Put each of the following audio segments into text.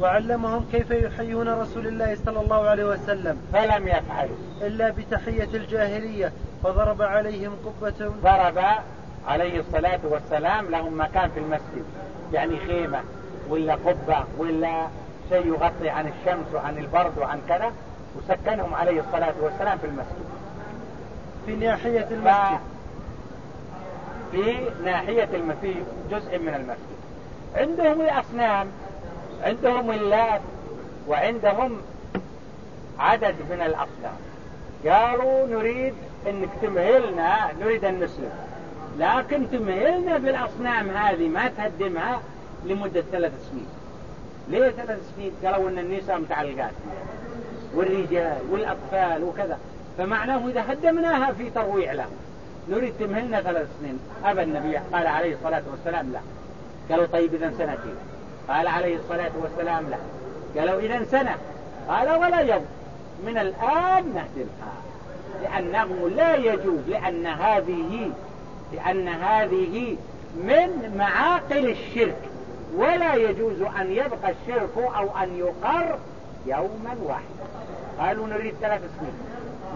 وعلمهم كيف يحيون رسول الله صلى الله عليه وسلم. فلم يفعلوا. إلا بتحية الجاهلية فضرب عليهم قبة. ضرب عليه الصلاة والسلام لهم مكان في المسجد. يعني خيمة ولا قبة ولا شيء يغطي عن الشمس وعن البرد وعن كذا وسكنهم عليه الصلاة والسلام في المسجد. في ناحية المسجد. في ناحية المسجد جزء من المسجد. عندهم الأصنام. عندهم اللات وعندهم عدد من الأصنام قالوا نريد انك تمهلنا نريد أن نسلم. لكن تمهلنا بالأصنام هذه ما تهدمها لمدة ثلاث سنين. ليه ثلاث سنين؟ قالوا إن النساء متعلقات. والرجال والأطفال وكذا. فمعناه إذا هدمناها في ترويع لهم نريد تمهلنا ثلاث سنين. أبى النبي قال عليه الصلاة والسلام لا. قالوا طيب إذا سنتين قال عليه الصلاة والسلام لا قالوا إذا سنة. قال ولا يوم من الآن نهدمها لأنه لا يجوز. لأن هذه لأن هذه من معاقل الشرك. ولا يجوز أن يبقى الشرك أو أن يقر يوما واحدا. قالوا نريد ثلاث سنين.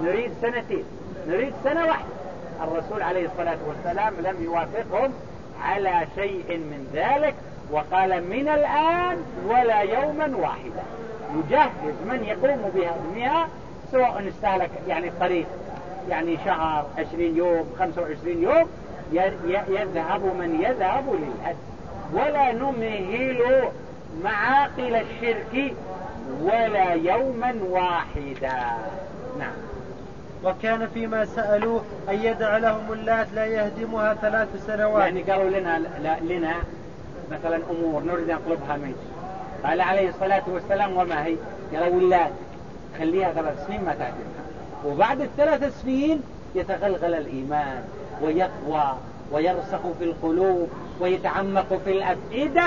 نريد سنتين. نريد سنة واحدة. الرسول عليه الصلاة والسلام لم يوافقهم على شيء من ذلك. وقال من الآن ولا يوما واحدا. يجهز من يقوم بها سواء استهلك يعني الطريق يعني شهر عشرين يوم خمسة وعشرين يوم يذهب من يذهب للحج ولا نمهل معاقل الشرك ولا يوما واحدا. نعم. وكان فيما سألوه أن يدع لهم اللات لا يهدمها ثلاث سنوات. يعني قالوا لنا لنا مثلا أمور نريد أن نطلبها منك. قال عليه الصلاة والسلام وما هي؟ قالوا اللات خليها ثلاث سنين ما تهدمها وبعد الثلاث سنين يتغلغل الإيمان ويقوى ويرسخ في القلوب ويتعمق في الأفئدة.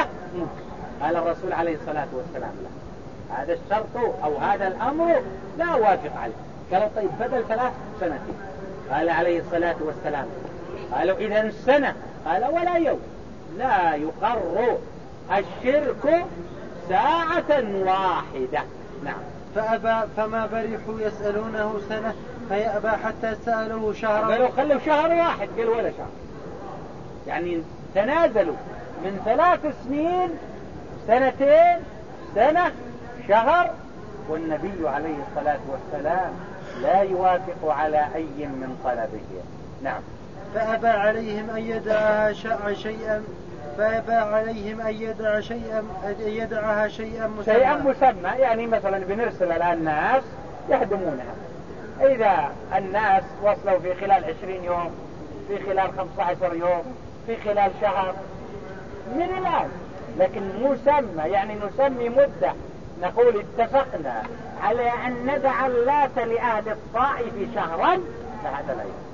قال الرسول عليه الصلاة والسلام لا هذا الشرط أو هذا الأمر لا أوافق عليه. قالوا طيب بدل ثلاث سنتين قال عليه الصلاة والسلام قالوا إذا سنة. قال ولا يوم. لا يقر الشرك ساعة واحدة. نعم. فأبى فما برحوا يسألونه سنة فيأبى حتى سألوه شهرا قالوا خلوا شهر واحد قال ولا شهر. يعني تنازلوا من ثلاث سنين سنتين سنة شهر والنبي عليه الصلاة والسلام لا يوافق على أي من طلبه. نعم. فأبى عليهم أن يدعها شيئا فأبى عليهم أن يدع شيئا أن يدعها شيئا مسمى. شيئا مسمى. يعني مثلا بنرسل الآن ناس يهدمونها. إذا الناس وصلوا في خلال عشرين يوم في خلال خمسة عشر يوم في خلال شهر من الآن. لكن مسمى يعني نسمي مدة. نقول اتفقنا على أن ندع اللات لأهل الطائف شهرا فهذا لا يمكن.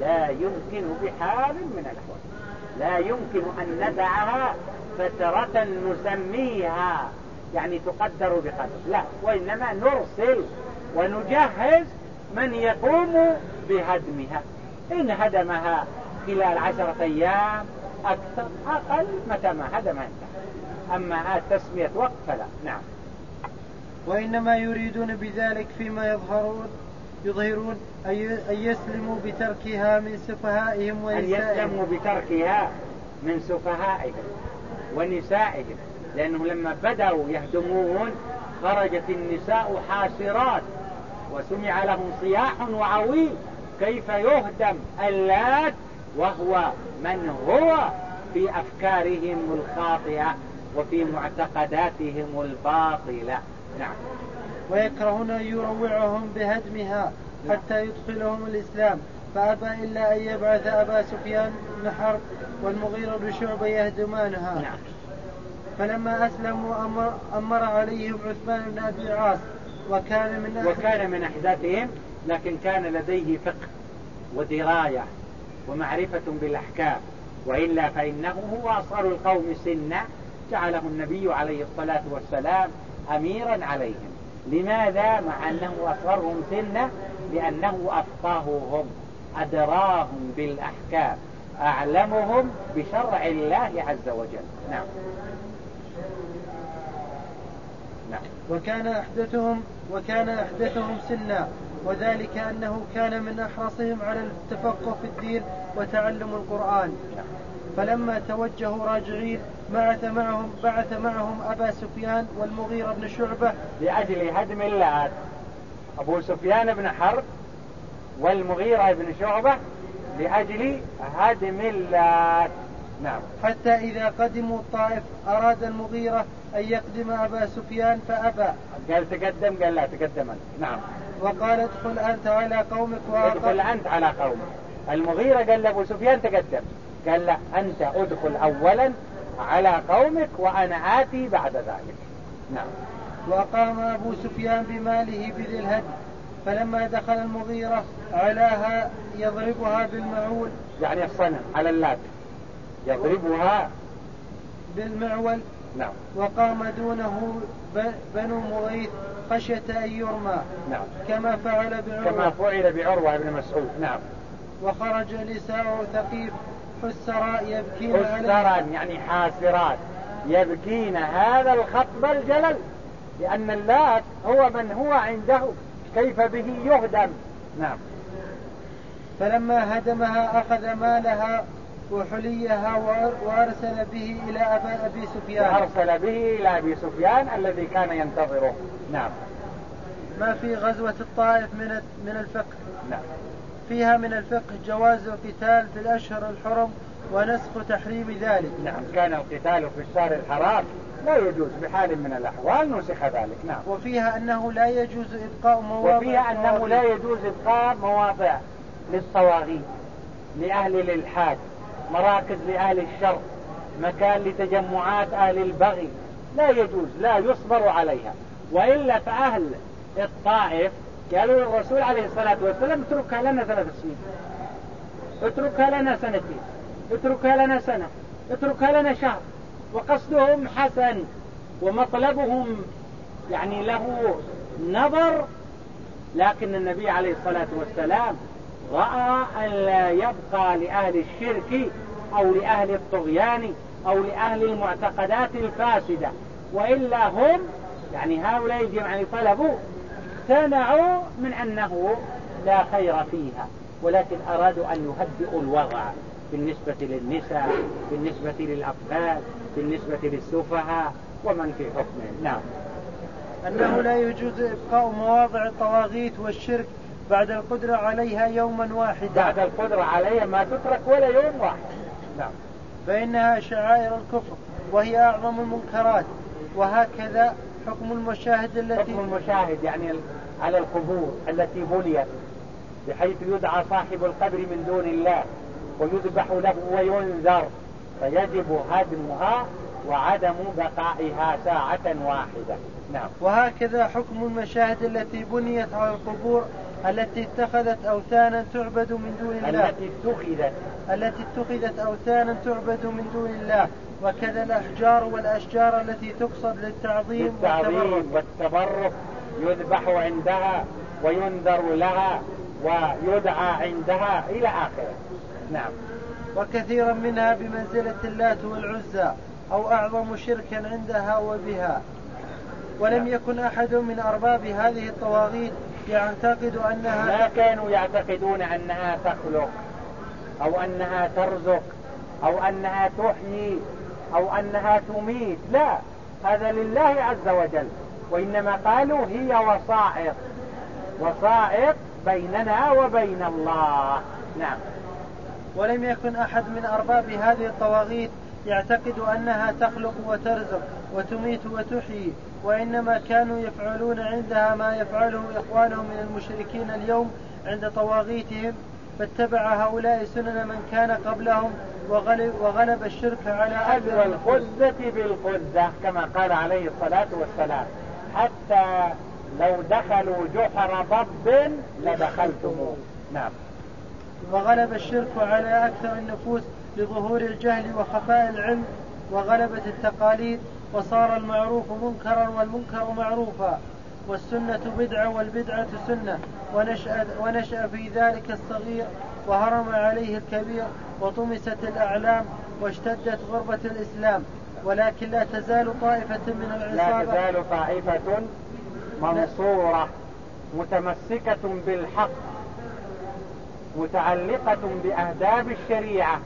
لا يمكن بحال من الأحوال لا يمكن أن ندعها فترة نسميها يعني تقدر بقدر. لا وإنما نرسل ونجهز من يقوم بهدمها. إن هدمها خلال عشرة أيام أكثر أقل متى ما هدمها انتهى أما تسمية وقت فلا. نعم. وإنما يريدون بذلك فيما يظهرون. يظهرون أن يسلموا بتركها من سفهائهم ونسائهم. أن يسلموا بتركها من سفهائهم ونسائهم لأنهم لما بدأوا يهدمون خرجت النساء حاسرات وسمع لهم صياح وعويل كيف يهدم اللات وهو من هو في أفكارهم الخاطئة وفي معتقداتهم الباطلة. نعم. ويكرهون أن يروعهم بهدمها حتى يدخلهم الإسلام. فأبى إلا أن يبعث أبا سفيان بن حرب والمغيرة بن شعبة يهدمانها. نعم. فلما أسلموا أمر, أمر عليهم عثمان بن أبي العاص وكان من وكان من أحداثهم لكن كان لديه فقه ودراية ومعرفة بالأحكام. وإلا فإنه هو أصغر القوم سنا جعله النبي عليه الصلاة والسلام أميرا عليهم. لماذا مع أنه أصغرهم سنا لأنه أفقههم أدراهم بالأحكام أعلمهم بشرع الله عز وجل نعم نعم. وكان أحدثهم وكان أحدثهم سنا وذلك أنه كان من أحرصهم على التفقه في الدين وتعلم القرآن نعم. فلما توجهوا راجعين بعث معهم بعث معهم أبا سفيان والمغيرة بن شعبة. لأجل هدم اللات أبو سفيان بن حرب والمغيرة بن شعبة لأجل هدم اللات نعم. حتى إذا قدموا الطائف أراد المغيرة أن يقدم أبا سفيان فأبى. قال تقدم قال لا تقدم نعم. وقال ادخل أنت على قومك ادخل أنت على قومك. المغيرة قال لأبو سفيان تقدم. قال لا أنت أدخل أولا على قومك وأنا آتي بعد ذلك. نعم. وقام أبو سفيان بماله بذي الهد فلما دخل المغيرة علاها يضربها بالمعول. يعني الصنم على اللات. يضربها بالمعول. نعم. وقام دونه بنو مغيث خشية أن يرمى. نعم. كما فعل بعروة. كما فعل بعروة بن مسعود. نعم. وخرج نساء ثقيف. حسراء يبكين حسرا يعني حاسرات. يبكين هذا الخطب الجلل لأن اللات هو من هو عنده كيف به يهدم. نعم. فلما هدمها أخذ مالها وحليها وأرسل به إلى أبي سفيان. وأرسل به إلى أبي سفيان الذي كان ينتظره. نعم. ما في غزوة الطائف من من الفقه نعم. فيها من الفقه جواز القتال في الأشهر الحرم ونسخ تحريم ذلك. نعم كان القتال في الشهر الحرام. لا يجوز بحال من الأحوال نسخ ذلك. نعم. وفيها أنه لا يجوز إبقاء مواضع وفيها أنه لا يجوز إبقاء مواضع للطواغيت لأهل الإلحاد مراكز لأهل الشر مكان لتجمعات أهل البغي. لا يجوز لا يصبر عليها. وإلا فأهل الطائف قالوا للرسول عليه الصلاة والسلام اتركها لنا ثلاث سنين. اتركها لنا سنتين. اتركها لنا سنة. اتركها لنا شهر. وقصدهم حسن. ومطلبهم يعني له نظر. لكن النبي عليه الصلاة والسلام رأى أن لا يبقى لأهل الشرك أو لأهل الطغيان أو لأهل المعتقدات الفاسدة. وإلا هم يعني هؤلاء يعني طلبوا اقتنعوا من أنه لا خير فيها ولكن أرادوا أن يهدئوا الوضع بالنسبة للنساء بالنسبة للأطفال بالنسبة للسفهاء ومن في حكمه نعم. أنه لا يجوز إبقاء مواضع الطواغيت والشرك بعد القدرة عليها يوما واحدا. بعد القدرة عليها ما تترك ولا يوم واحد. نعم. فإنها شعائر الكفر وهي أعظم المنكرات وهكذا حكم المشاهد التي حكم المشاهد يعني على القبور التي بنيت بحيث يدعى صاحب القبر من دون الله ويذبح له وينذر. فيجب هدمها وعدم بقائها ساعة واحدة. نعم. وهكذا حكم المشاهد التي بنيت على القبور التي اتخذت أوثانا تعبد من دون الله. التي اتخذت. التي اتخذت أوثانا تعبد من دون الله. وكذا الأحجار والأشجار التي تقصد للتعظيم, للتعظيم والتبرك. يذبح عندها وينذر لها ويدعى عندها إلى آخره. نعم. وكثيرا منها بمنزلة اللات والعزى أو أعظم شركا عندها وبها. ولم نعم. يكن أحد من أرباب هذه الطواغيت يعتقد أنها لا كانوا يعتقدون أنها تخلق أو أنها ترزق أو أنها تحيي أو أنها تميت. لا هذا لله عز وجل. وإنما قالوا هي وسائط وسائط بيننا وبين الله. نعم. ولم يكن أحد من أرباب هذه الطواغيت يعتقد أنها تخلق وترزق وتميت وتحيي وإنما كانوا يفعلون عندها ما يفعله إخوانهم من المشركين اليوم عند طواغيتهم. فاتبع هؤلاء سنن من كان قبلهم وغلب, وغلب الشرك على أجر الخزة بالخزة كما قال عليه الصلاة والسلام. حتى لو دخلوا جحر ضب لدخلتموه. نعم. وغلب الشرك على أكثر النفوس لظهور الجهل وخفاء العلم وغلبة التقاليد وصار المعروف منكرا والمنكر معروفا. والسنة بدعة والبدعة سنة. ونشأ, ونشأ في ذلك الصغير وهرم عليه الكبير وطمست الأعلام واشتدت غربة الإسلام. ولكن لا تزال طائفة من العصابة لا تزال طائفة منصورة متمسكة بالحق متعلقة بأهداب الشريعة.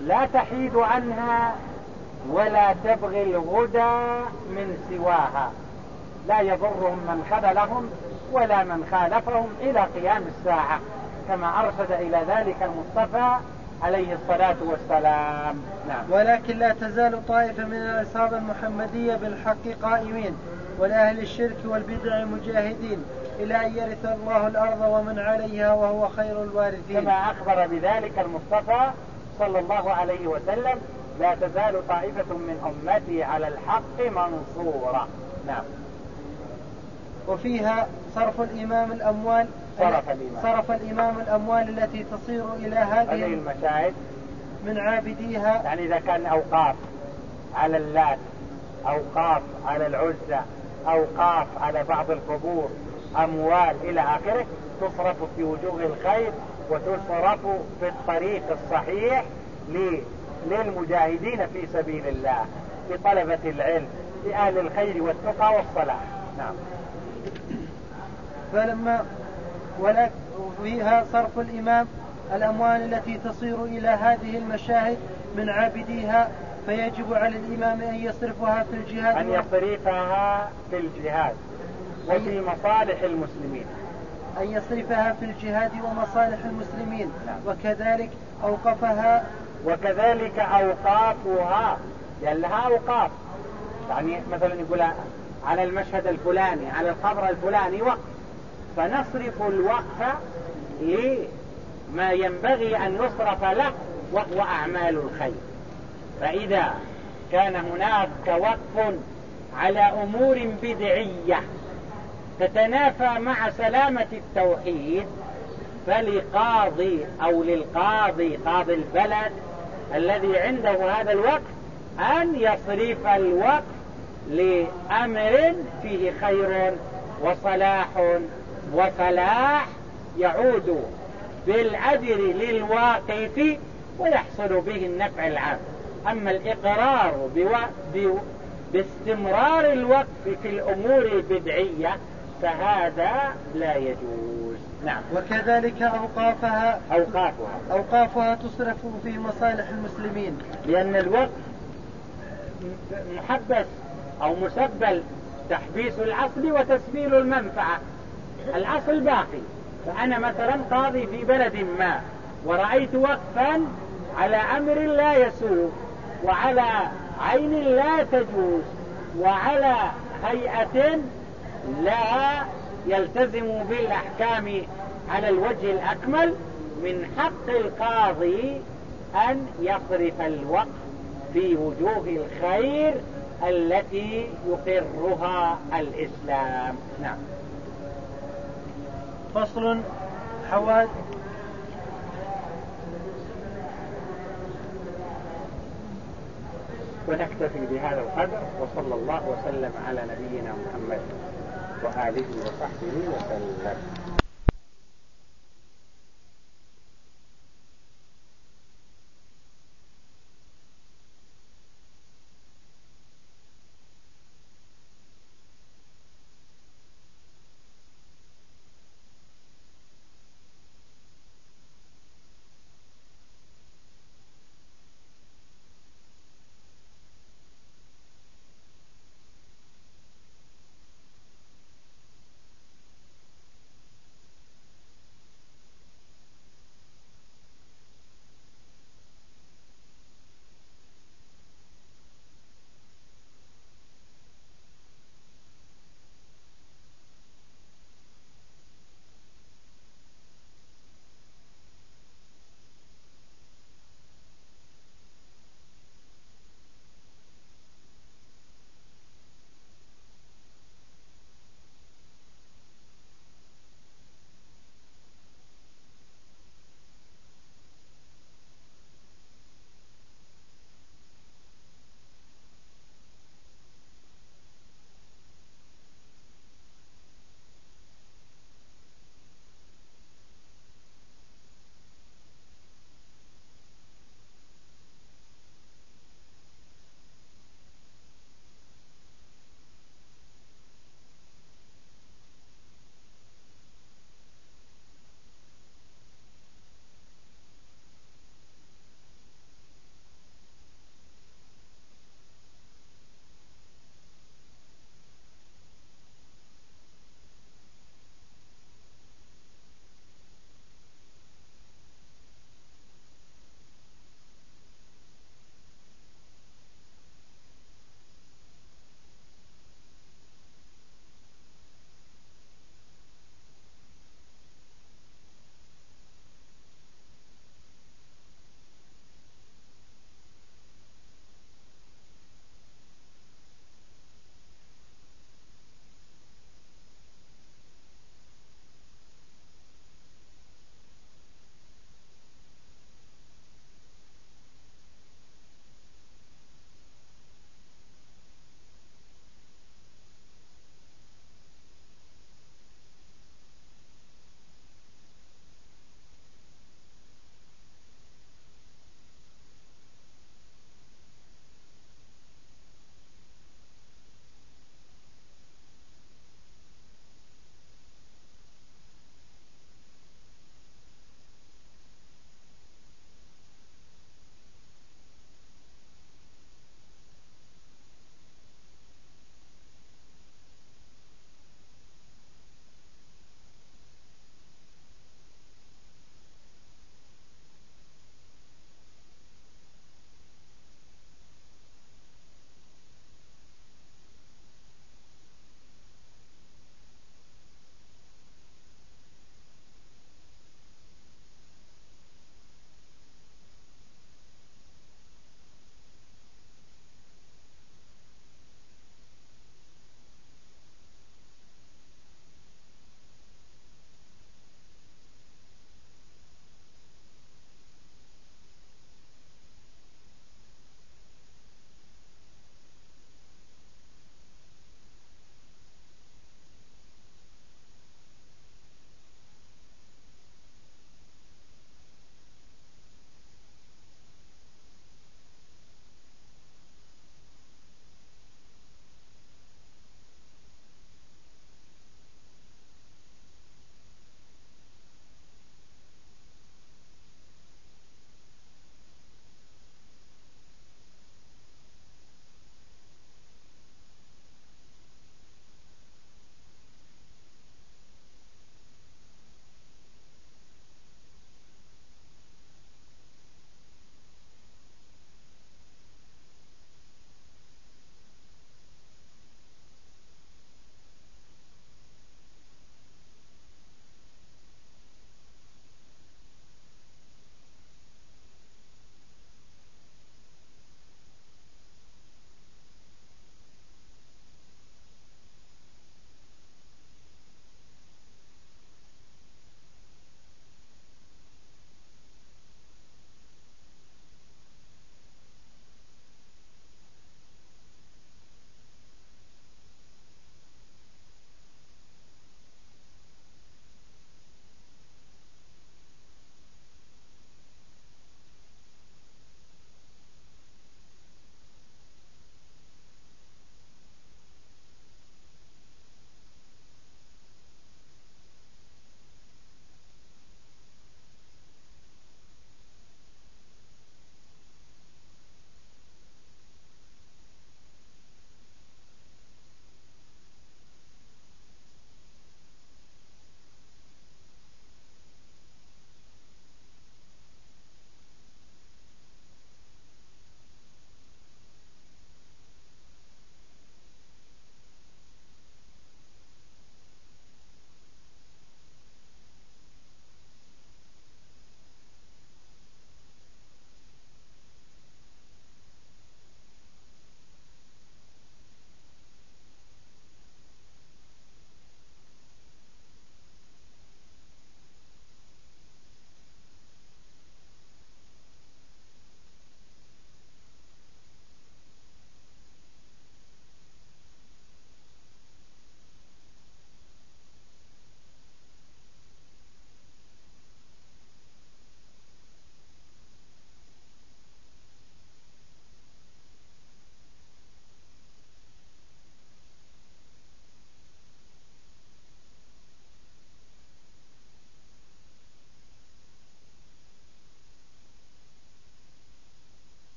لا تحيد عنها ولا تبغي الهدى من سواها. لا يضرهم من خذلهم ولا من خالفهم إلى قيام الساعة كما أرشد إلى ذلك المصطفى عليه الصلاة والسلام. نعم. ولكن لا تزال طائفة من العصابة المحمدية بالحق قائمين ولأهل الشرك والبدع مجاهدين إلى أن يرث الله الأرض ومن عليها وهو خير الوارثين. كما أخبر بذلك المصطفى صلى الله عليه وسلم لا تزال طائفة من أمتي على الحق منصورة. نعم. وفيها صرف الإمام الأموال صرف الإمام. صرف الإمام الأموال التي تصير إلى هذه المشاهد. من عابديها. يعني إذا كان أوقاف على اللات أوقاف على العزة أوقاف على بعض القبور أموال إلى آخره تصرف في وجوه الخير وتصرف في الطريق الصحيح للمجاهدين في سبيل الله لطلبة العلم لأهل الخير والتقى والصلاح. نعم. فلما ولا فيها صرف الإمام الأموال التي تصير إلى هذه المشاهد من عابديها فيجب على الإمام أن يصرفها في الجهاد أن يصرفها في الجهاد وفي مصالح المسلمين. أن يصرفها في الجهاد ومصالح المسلمين. نعم. وكذلك أوقفها وكذلك أوقافها. لأن لها أوقاف. يعني مثلا يقول على المشهد الفلاني على القبر الفلاني وقف. فنصرف الوقف لما ينبغي أن يصرف له وهو أعمال الخير. فإذا كان هناك وقف على أمور بدعية تتنافى مع سلامة التوحيد فلقاضي أو للقاضي قاضي البلد الذي عنده هذا الوقف أن يصرف الوقف لأمر فيه خير وصلاح وفلاح يعود بالأجر للواقف ويحصل به النفع العام. أما الإقرار بو... باستمرار الوقف في الأمور البدعية فهذا لا يجوز. نعم. وكذلك أوقافها أوقافها. أوقافها تصرف في مصالح المسلمين. لأن الوقف محبس أو مسبل تحبيس الأصل وتسبيل المنفعة. الأصل باقي. فأنا مثلا قاضي في بلد ما ورأيت وقفا على أمر لا يسوق وعلى عين لا تجوز وعلى هيئة لا يلتزم بالأحكام على الوجه الأكمل من حق القاضي أن يصرف الوقف في وجوه الخير التي يقرها الإسلام. نعم. فصل حواد ونكتفي بهذا القدر وصلى الله وسلم على نبينا محمد وآله وصحبه وسلم.